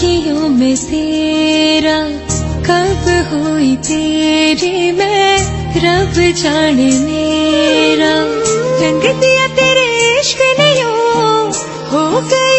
कि कब हुई तेरी मैं रब जाने मेरा रंग दिया तेरे इश्क ने हो गया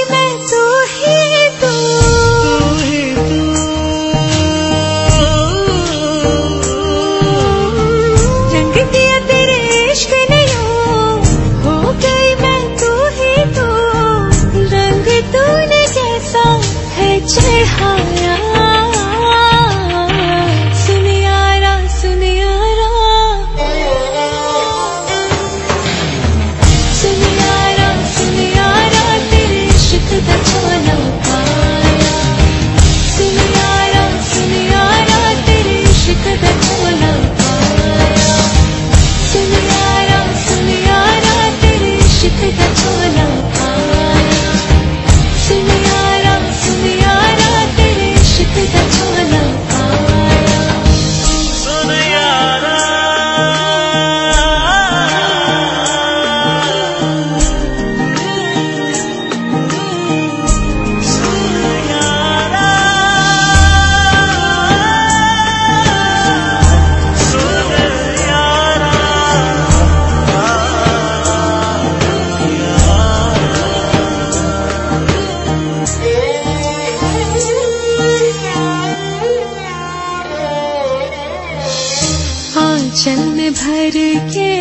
चंद भर के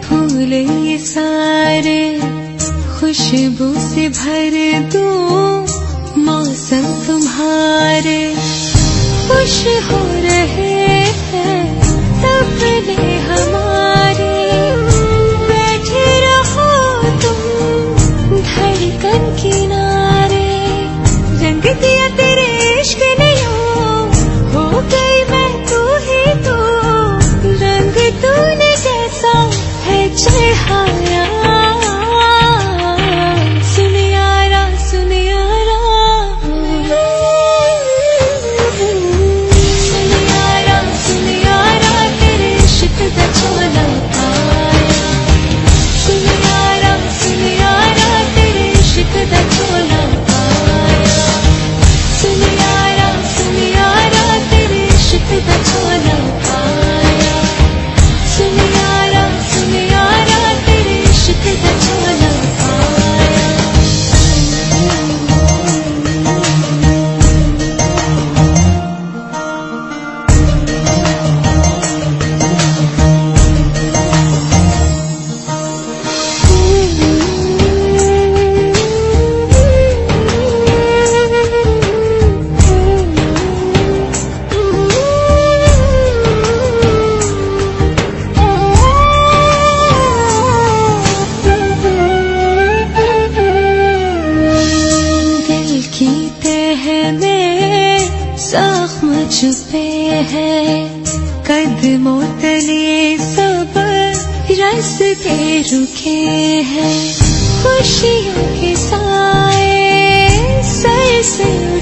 फूल ये सारे। खुशबू से भर दो मौसम तुम्हारे। खुश हो रहे जख्म छुपे हैं। कदमों तले सब रास्ते रुके हैं। खुशियों के साए सर से